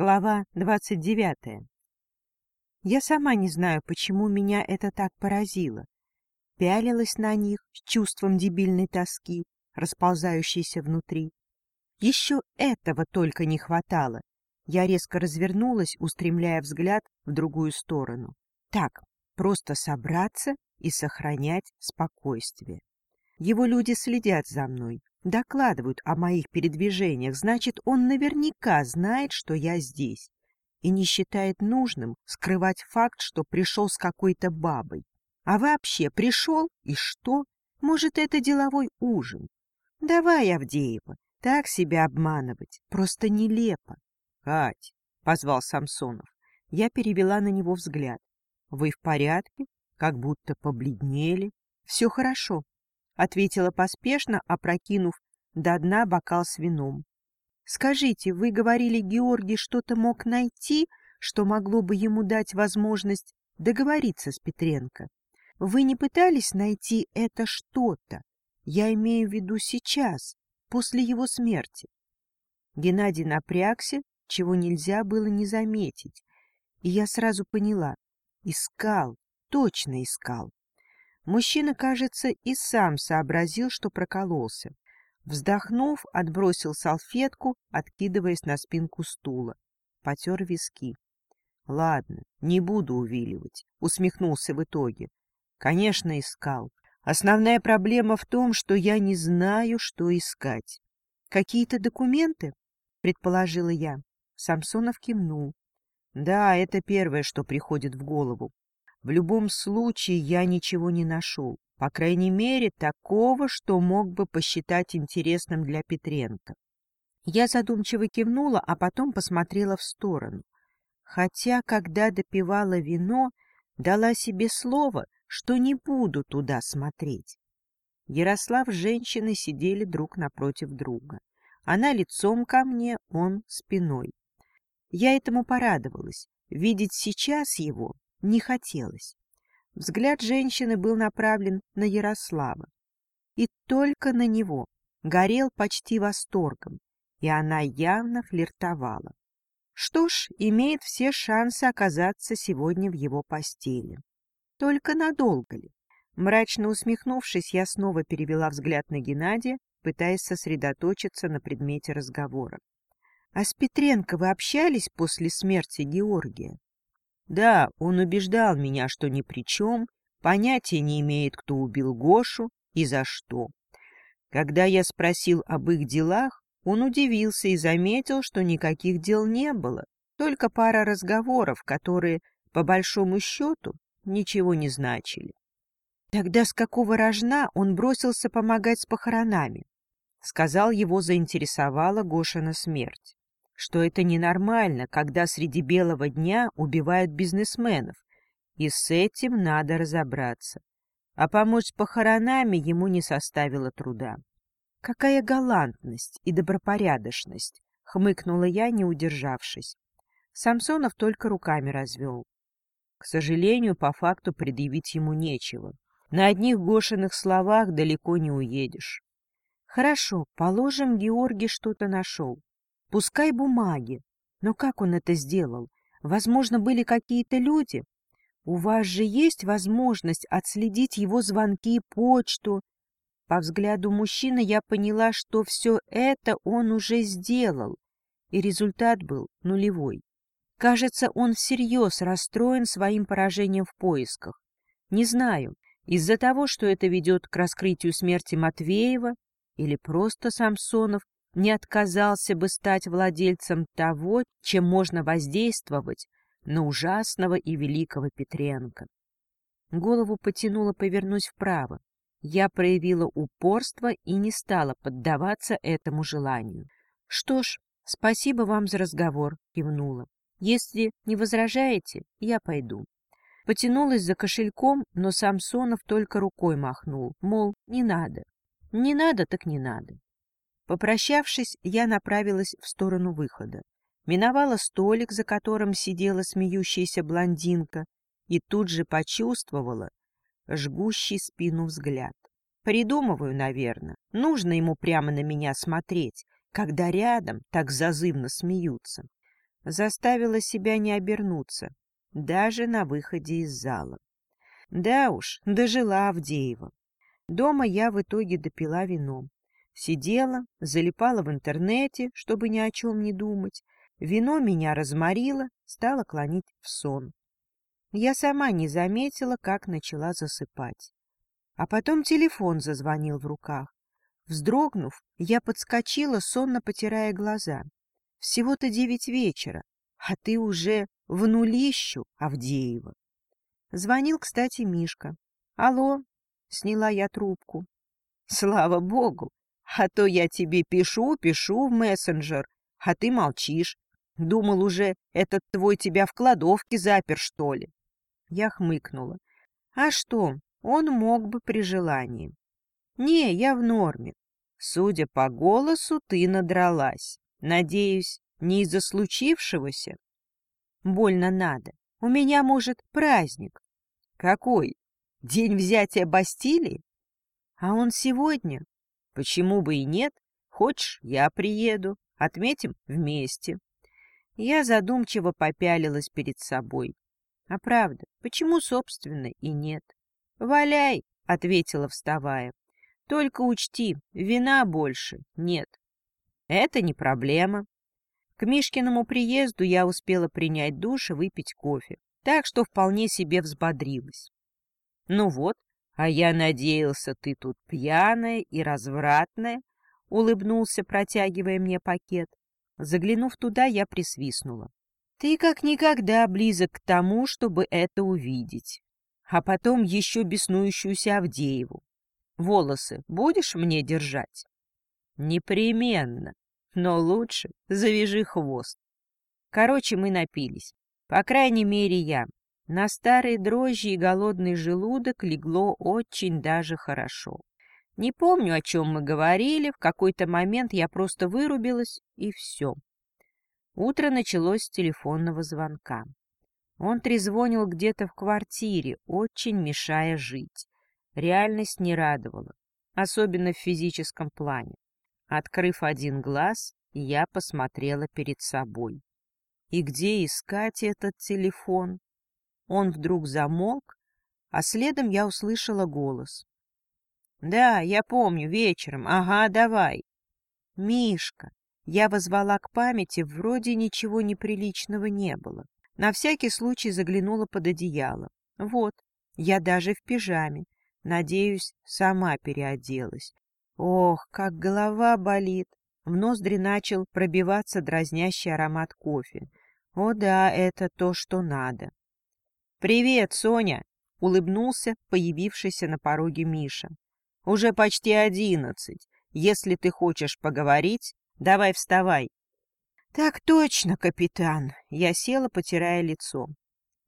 Глава двадцать девятая. Я сама не знаю, почему меня это так поразило. Пялилась на них с чувством дебильной тоски, расползающейся внутри. Еще этого только не хватало. Я резко развернулась, устремляя взгляд в другую сторону. Так, просто собраться и сохранять спокойствие. Его люди следят за мной, докладывают о моих передвижениях, значит, он наверняка знает, что я здесь, и не считает нужным скрывать факт, что пришел с какой-то бабой. А вообще пришел, и что? Может, это деловой ужин? Давай, Авдеева, так себя обманывать, просто нелепо. — Кать, — позвал Самсонов. Я перевела на него взгляд. — Вы в порядке? Как будто побледнели. — Все хорошо, ответила поспешно, опрокинув до дна бокал с вином. Скажите, вы говорили, Георгий что-то мог найти, что могло бы ему дать возможность договориться с Петренко? Вы не пытались найти это что-то? Я имею в виду сейчас, после его смерти. Геннадий напрягся, чего нельзя было не заметить, и я сразу поняла. Искал, точно искал. Мужчина, кажется, и сам сообразил, что прокололся. Вздохнув, отбросил салфетку, откидываясь на спинку стула. Потер виски. — Ладно, не буду увиливать, — усмехнулся в итоге. Конечно, искал. Основная проблема в том, что я не знаю, что искать. — Какие-то документы? — предположила я. Самсонов кивнул. — Да, это первое, что приходит в голову. В любом случае я ничего не нашел, по крайней мере, такого, что мог бы посчитать интересным для Петренко. Я задумчиво кивнула, а потом посмотрела в сторону. Хотя, когда допивала вино, дала себе слово, что не буду туда смотреть. Ярослав с женщиной сидели друг напротив друга. Она лицом ко мне, он спиной. Я этому порадовалась. Видеть сейчас его не хотелось. Взгляд женщины был направлен на Ярослава. И только на него горел почти восторгом, и она явно флиртовала. Что ж, имеет все шансы оказаться сегодня в его постели. Только надолго ли? Мрачно усмехнувшись, я снова перевела взгляд на Геннадия, пытаясь сосредоточиться на предмете разговора. — А с Петренко вы общались после смерти Георгия? Да, он убеждал меня, что ни при чем, понятия не имеет, кто убил Гошу и за что. Когда я спросил об их делах, он удивился и заметил, что никаких дел не было, только пара разговоров, которые, по большому счету, ничего не значили. Тогда с какого рожна он бросился помогать с похоронами? Сказал, его заинтересовала Гошина смерть что это ненормально, когда среди белого дня убивают бизнесменов, и с этим надо разобраться. А помочь с похоронами ему не составило труда. «Какая галантность и добропорядочность!» — хмыкнула я, не удержавшись. Самсонов только руками развел. К сожалению, по факту предъявить ему нечего. На одних Гошиных словах далеко не уедешь. Хорошо, положим, Георгий что-то нашел. Пускай бумаги. Но как он это сделал? Возможно, были какие-то люди? У вас же есть возможность отследить его звонки, почту. По взгляду мужчины я поняла, что все это он уже сделал, и результат был нулевой. Кажется, он всерьез расстроен своим поражением в поисках. Не знаю, из-за того, что это ведет к раскрытию смерти Матвеева, или просто Самсонов не отказался бы стать владельцем того, чем можно воздействовать на ужасного и великого Петренко. Голову потянуло повернуть вправо. Я проявила упорство и не стала поддаваться этому желанию. — Что ж, спасибо вам за разговор, — кивнула. — Если не возражаете, я пойду. Потянулась за кошельком, но Самсонов только рукой махнул, мол, не надо. Не надо, так не надо. Попрощавшись, я направилась в сторону выхода. Миновала столик, за которым сидела смеющаяся блондинка, и тут же почувствовала жгущий спину взгляд. Придумываю, наверное. Нужно ему прямо на меня смотреть, когда рядом так зазывно смеются. заставила себя не обернуться, даже на выходе из зала. Да уж, дожила Авдеева. Дома я в итоге допила вино. Сидела, залипала в интернете, чтобы ни о чем не думать. Вино меня разморило, стало клонить в сон. Я сама не заметила, как начала засыпать. А потом телефон зазвонил в руках. Вздрогнув, я подскочила, сонно потирая глаза. Всего-то девять вечера, а ты уже в нулищу, Авдеева. Звонил, кстати, Мишка. «Алло», — сняла я трубку. «Слава богу! А то я тебе пишу, пишу в мессенджер, а ты молчишь. Думал уже, этот твой тебя в кладовке запер, что ли?» Я хмыкнула. «А что, он мог бы при желании». «Не, я в норме. Судя по голосу, ты надралась. Надеюсь, не из-за случившегося? Больно надо. У меня, может, праздник. Какой? День взятия Бастилии? А он сегодня? Почему бы и нет? Хочешь, я приеду. Отметим вместе. Я задумчиво попялилась перед собой. А правда, почему, собственно, и нет? «Валяй!» — ответила, вставая. Только учти, вина больше нет. Это не проблема. К Мишкиному приезду я успела принять душ и выпить кофе, так что вполне себе взбодрилась. Ну вот, а я надеялся, ты тут пьяная и развратная, улыбнулся, протягивая мне пакет. Заглянув туда, я присвистнула. Ты как никогда близок к тому, чтобы это увидеть. А потом еще беснующуюся Авдееву. Волосы будешь мне держать? Непременно, но лучше завяжи хвост. Короче, мы напились. По крайней мере, я. На старые дрожжи и голодный желудок легло очень даже хорошо. Не помню, о чем мы говорили, в какой-то момент я просто вырубилась, и все. Утро началось с телефонного звонка. Он трезвонил где-то в квартире, очень мешая жить. Реальность не радовала, особенно в физическом плане. Открыв один глаз, я посмотрела перед собой. И где искать этот телефон? Он вдруг замолк, а следом я услышала голос. «Да, я помню, вечером. Ага, давай». «Мишка». Я возвала к памяти, вроде ничего неприличного не было. На всякий случай заглянула под одеяло. Вот, я даже в пижаме. Надеюсь, сама переоделась. Ох, как голова болит! В ноздри начал пробиваться дразнящий аромат кофе. О да, это то, что надо. «Привет, Соня!» — улыбнулся появившийся на пороге Миша. «Уже почти одиннадцать. Если ты хочешь поговорить, давай вставай». «Так точно, капитан!» — я села, потирая лицо.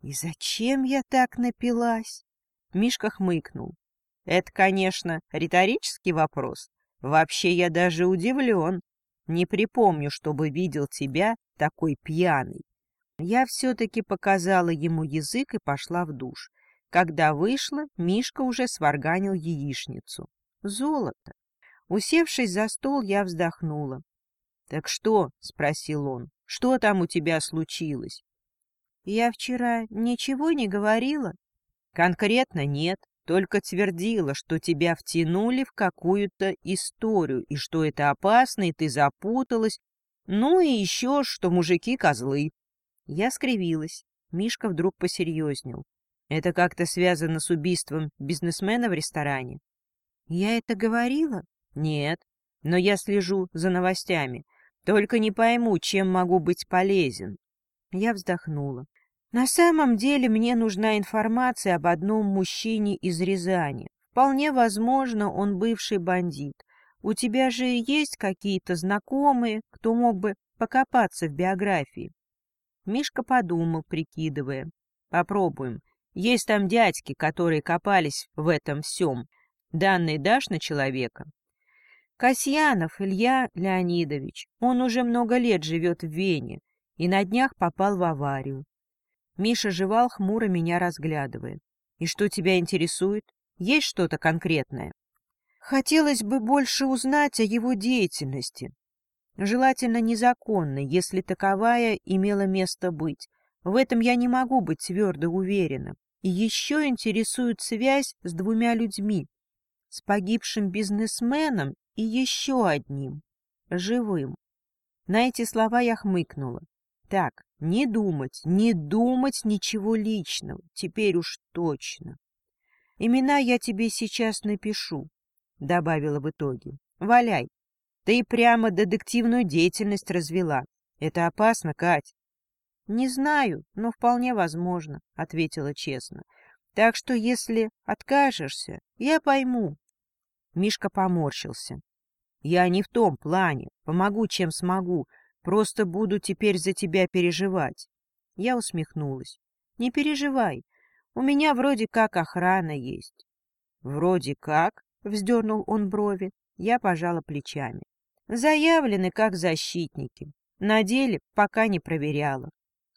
«И зачем я так напилась?» Мишка хмыкнул. Это, конечно, риторический вопрос. Вообще я даже удивлен. Не припомню, чтобы видел тебя такой пьяный. Я все-таки показала ему язык и пошла в душ. Когда вышла, Мишка уже сварганил яичницу. Золото. Усевшись за стол, я вздохнула. — Так что? — спросил он. — Что там у тебя случилось? — Я вчера ничего не говорила. — Конкретно нет только твердила, что тебя втянули в какую-то историю, и что это опасно, и ты запуталась, ну и еще, что мужики козлы. Я скривилась. Мишка вдруг посерьезнел. Это как-то связано с убийством бизнесмена в ресторане? Я это говорила? Нет, но я слежу за новостями. Только не пойму, чем могу быть полезен. Я вздохнула. На самом деле мне нужна информация об одном мужчине из Рязани. Вполне возможно, он бывший бандит. У тебя же есть какие-то знакомые, кто мог бы покопаться в биографии? Мишка подумал, прикидывая. Попробуем. Есть там дядьки, которые копались в этом всем. Данные дашь на человека? Касьянов Илья Леонидович. Он уже много лет живет в Вене и на днях попал в аварию. Миша жевал, хмуро меня разглядывая. «И что тебя интересует? Есть что-то конкретное?» «Хотелось бы больше узнать о его деятельности». Желательно незаконной, если таковая имела место быть. В этом я не могу быть твердо уверена. И еще интересует связь с двумя людьми, с погибшим бизнесменом и еще одним, живым. На эти слова я хмыкнула. Так, не думать, не думать ничего личного, теперь уж точно. Имена я тебе сейчас напишу, — добавила в итоге. Валяй. Ты прямо детективную деятельность развела. Это опасно, Кать. Не знаю, но вполне возможно, — ответила честно. Так что если откажешься, я пойму. Мишка поморщился. Я не в том плане. Помогу, чем смогу. Просто буду теперь за тебя переживать. Я усмехнулась. Не переживай. У меня вроде как охрана есть. Вроде как, вздернул он брови. Я пожала плечами. Заявлены как защитники. На деле пока не проверяла.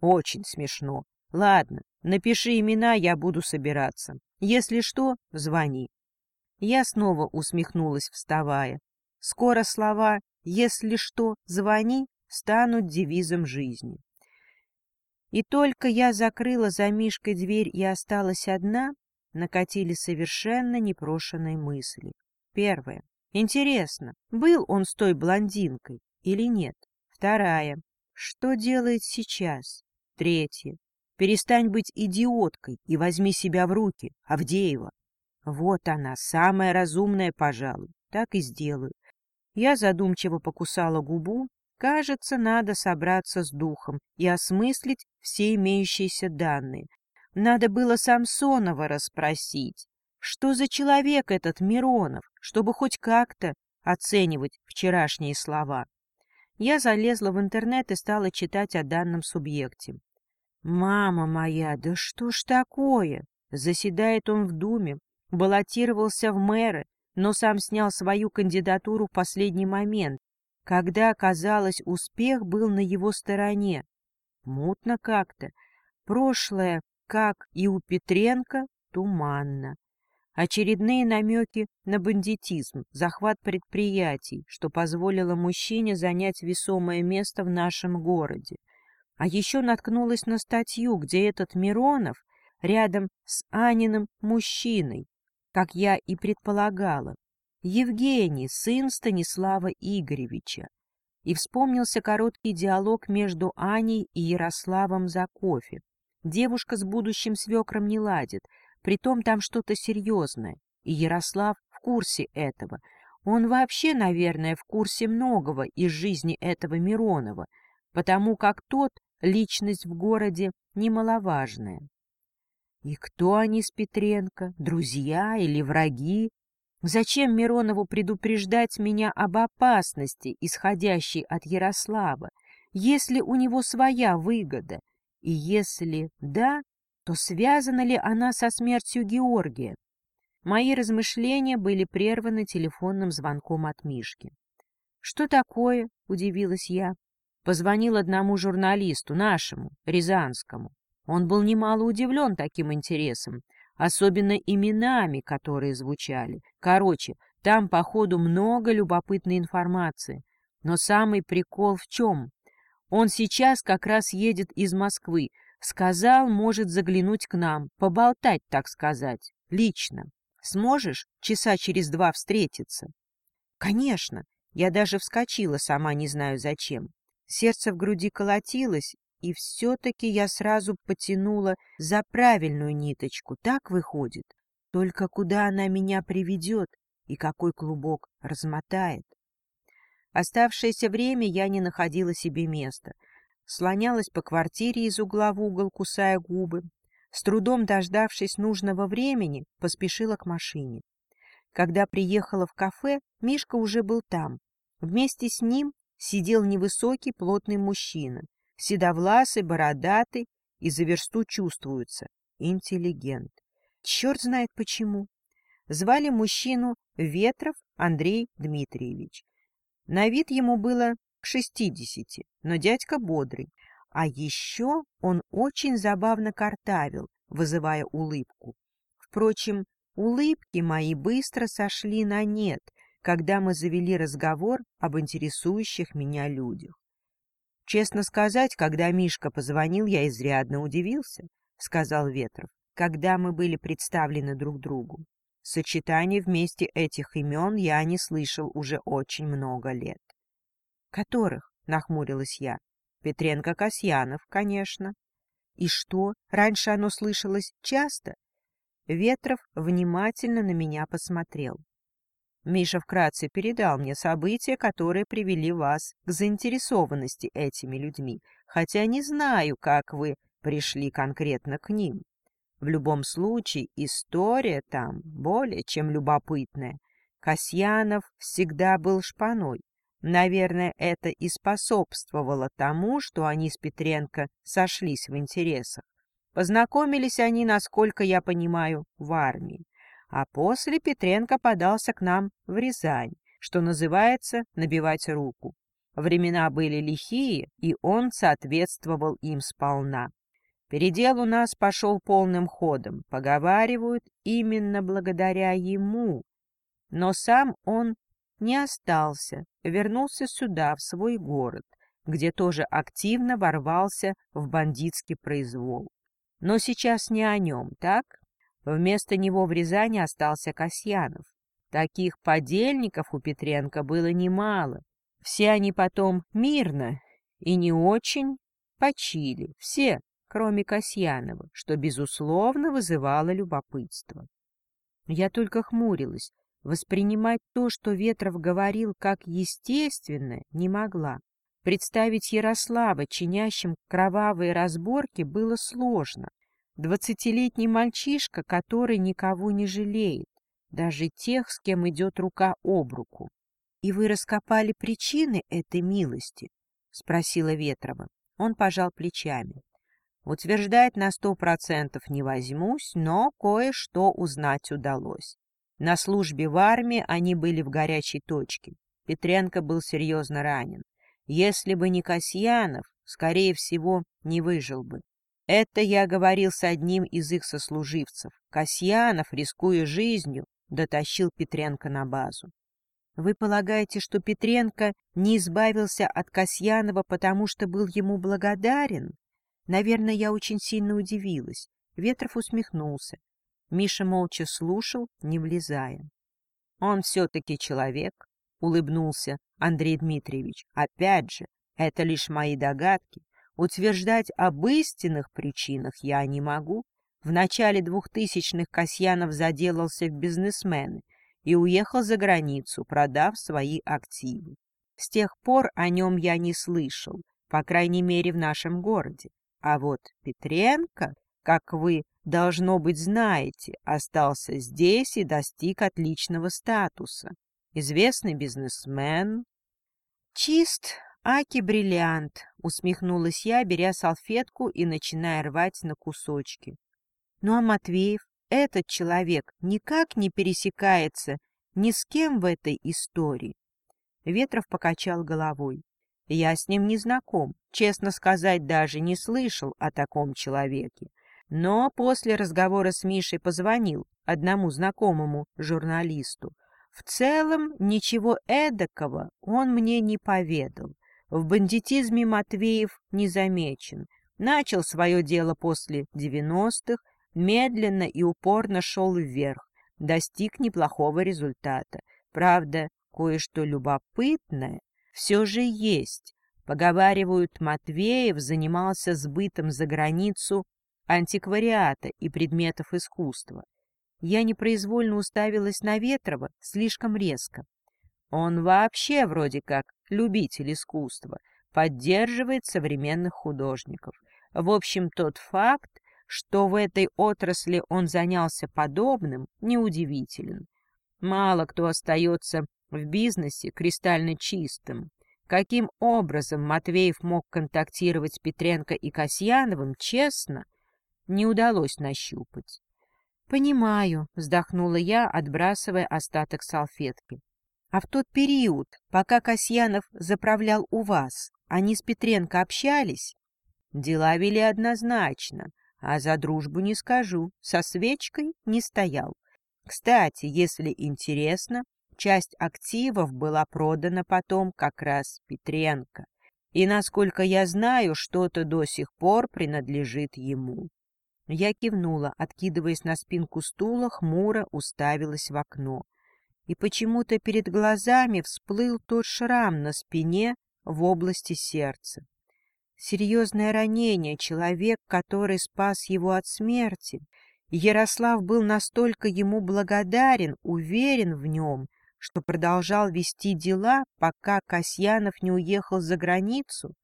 Очень смешно. Ладно, напиши имена, я буду собираться. Если что, звони. Я снова усмехнулась, вставая. Скоро слова «если что, звони» станут девизом жизни. И только я закрыла за Мишкой дверь и осталась одна, накатили совершенно непрошенные мысли. Первое. Интересно, был он с той блондинкой или нет? Вторая. Что делает сейчас? Третье. Перестань быть идиоткой и возьми себя в руки, Авдеева. Вот она, самая разумная, пожалуй. Так и сделаю. Я задумчиво покусала губу. Кажется, надо собраться с духом и осмыслить все имеющиеся данные. Надо было Самсонова расспросить. Что за человек этот Миронов, чтобы хоть как-то оценивать вчерашние слова? Я залезла в интернет и стала читать о данном субъекте. «Мама моя, да что ж такое?» Заседает он в Думе, баллотировался в мэры, но сам снял свою кандидатуру в последний момент, когда, казалось, успех был на его стороне. Мутно как-то. Прошлое, как и у Петренко, туманно. Очередные намеки на бандитизм, захват предприятий, что позволило мужчине занять весомое место в нашем городе. А еще наткнулась на статью, где этот Миронов рядом с Аниным мужчиной, как я и предполагала. Евгений, сын Станислава Игоревича. И вспомнился короткий диалог между Аней и Ярославом за кофе. Девушка с будущим свекром не ладит, притом там что-то серьезное, и Ярослав в курсе этого. Он вообще, наверное, в курсе многого из жизни этого Миронова, потому как тот — личность в городе немаловажная. И кто они с Петренко, друзья или враги? Зачем Миронову предупреждать меня об опасности, исходящей от Ярослава, если у него своя выгода? И если да, то связана ли она со смертью Георгия? Мои размышления были прерваны телефонным звонком от Мишки. «Что такое?» — удивилась я. Позвонил одному журналисту, нашему, рязанскому. Он был немало удивлен таким интересом, особенно именами, которые звучали. Короче, там, походу, много любопытной информации. Но самый прикол в чем? Он сейчас как раз едет из Москвы. Сказал, может заглянуть к нам, поболтать, так сказать, лично. Сможешь часа через два встретиться? Конечно. Я даже вскочила, сама не знаю зачем. Сердце в груди колотилось, и все-таки я сразу потянула за правильную ниточку. Так выходит. Только куда она меня приведет и какой клубок размотает? Оставшееся время я не находила себе места. Слонялась по квартире из угла в угол, кусая губы. С трудом дождавшись нужного времени, поспешила к машине. Когда приехала в кафе, Мишка уже был там. Вместе с ним сидел невысокий плотный мужчина седовласый, бородатый и за версту чувствуется. Интеллигент. Черт знает почему. Звали мужчину Ветров Андрей Дмитриевич. На вид ему было шестидесяти, но дядька бодрый. А еще он очень забавно картавил, вызывая улыбку. Впрочем, улыбки мои быстро сошли на нет, когда мы завели разговор об интересующих меня людях. Честно сказать, когда Мишка позвонил, я изрядно удивился, — сказал Ветров, когда мы были представлены друг другу. Сочетание вместе этих имен я не слышал уже очень много лет. — Которых? — нахмурилась я. — Петренко-Касьянов, конечно. — И что, раньше оно слышалось часто? Ветров внимательно на меня посмотрел. Миша вкратце передал мне события, которые привели вас к заинтересованности этими людьми, хотя не знаю, как вы пришли конкретно к ним. В любом случае, история там более чем любопытная. Касьянов всегда был шпаной. Наверное, это и способствовало тому, что они с Петренко сошлись в интересах. Познакомились они, насколько я понимаю, в армии. А после Петренко подался к нам в Рязань, что называется «набивать руку». Времена были лихие, и он соответствовал им сполна. Передел у нас пошел полным ходом, поговаривают, именно благодаря ему. Но сам он не остался, вернулся сюда, в свой город, где тоже активно ворвался в бандитский произвол. Но сейчас не о нем, так? Вместо него в Рязани остался Касьянов. Таких подельников у Петренко было немало. Все они потом мирно и не очень почили, все, кроме Касьянова, что, безусловно, вызывало любопытство. Я только хмурилась. Воспринимать то, что Ветров говорил, как естественное, не могла. Представить Ярослава, чинящим кровавые разборки, было сложно. Двадцатилетний мальчишка, который никого не жалеет, даже тех, с кем идет рука об руку. — И вы раскопали причины этой милости? — спросила Ветрова. Он пожал плечами. Утверждать на сто процентов не возьмусь, но кое-что узнать удалось. На службе в армии они были в горячей точке. Петренко был серьезно ранен. Если бы не Касьянов, скорее всего, не выжил бы. Это я говорил с одним из их сослуживцев. Касьянов, рискуя жизнью, дотащил Петренко на базу. Вы полагаете, что Петренко не избавился от Касьянова, потому что был ему благодарен? Наверное, я очень сильно удивилась. Ветров усмехнулся. Миша молча слушал, не влезая. Он все-таки человек, улыбнулся Андрей Дмитриевич. Опять же, это лишь мои догадки. Утверждать об истинных причинах я не могу. В начале двухтысячных Касьянов заделался в бизнесмены и уехал за границу, продав свои активы. С тех пор о нем я не слышал, по крайней мере в нашем городе. А вот Петренко, как вы, должно быть, знаете, остался здесь и достиг отличного статуса. Известный бизнесмен. Чист, «Аки-бриллиант!» — усмехнулась я, беря салфетку и начиная рвать на кусочки. «Ну а Матвеев, этот человек, никак не пересекается ни с кем в этой истории?» Ветров покачал головой. «Я с ним не знаком, честно сказать, даже не слышал о таком человеке. Но после разговора с Мишей позвонил одному знакомому журналисту. В целом ничего эдакого он мне не поведал». В бандитизме Матвеев не замечен. Начал свое дело после 90-х, медленно и упорно шел вверх, достиг неплохого результата. Правда, кое-что любопытное все же есть. Поговаривают, Матвеев занимался сбытом за границу антиквариата и предметов искусства. Я непроизвольно уставилась на Ветрова слишком резко. Он вообще вроде как любитель искусства, поддерживает современных художников. В общем, тот факт, что в этой отрасли он занялся подобным, неудивителен. Мало кто остается в бизнесе кристально чистым. Каким образом Матвеев мог контактировать с Петренко и Касьяновым, честно, не удалось нащупать. «Понимаю», — вздохнула я, отбрасывая остаток салфетки. А в тот период, пока Касьянов заправлял у вас, они с Петренко общались? Дела вели однозначно, а за дружбу не скажу, со свечкой не стоял. Кстати, если интересно, часть активов была продана потом как раз Петренко. И, насколько я знаю, что-то до сих пор принадлежит ему. Я кивнула, откидываясь на спинку стула, хмуро уставилась в окно. И почему-то перед глазами всплыл тот шрам на спине в области сердца. Серьезное ранение, человек, который спас его от смерти. Ярослав был настолько ему благодарен, уверен в нем, что продолжал вести дела, пока Касьянов не уехал за границу.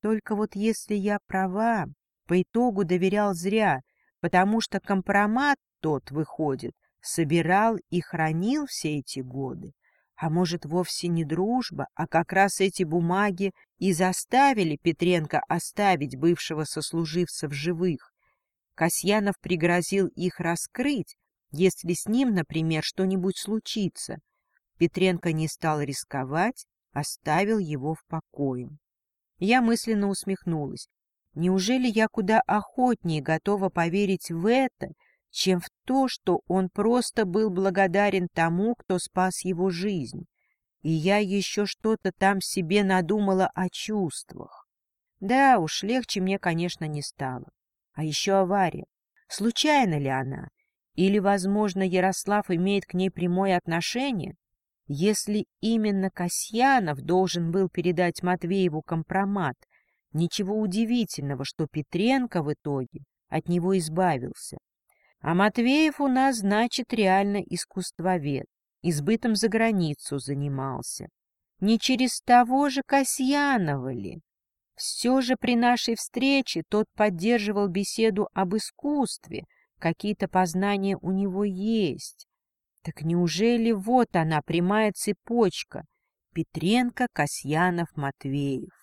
Только вот если я права, по итогу доверял зря, потому что компромат тот, выходит, собирал и хранил все эти годы. А может, вовсе не дружба, а как раз эти бумаги и заставили Петренко оставить бывшего сослуживца в живых. Касьянов пригрозил их раскрыть, если с ним, например, что-нибудь случится. Петренко не стал рисковать, оставил его в покое. Я мысленно усмехнулась. Неужели я куда охотнее готова поверить в это, чем в то, что он просто был благодарен тому, кто спас его жизнь? И я еще что-то там себе надумала о чувствах. Да уж, легче мне, конечно, не стало. А еще авария. Случайно ли она? Или, возможно, Ярослав имеет к ней прямое отношение? Если именно Касьянов должен был передать Матвееву компромат, Ничего удивительного, что Петренко в итоге от него избавился. А Матвеев у нас, значит, реально искусствовед, избытом за границу занимался. Не через того же Касьянова ли? Все же при нашей встрече тот поддерживал беседу об искусстве, какие-то познания у него есть. Так неужели вот она, прямая цепочка? Петренко, Касьянов, Матвеев.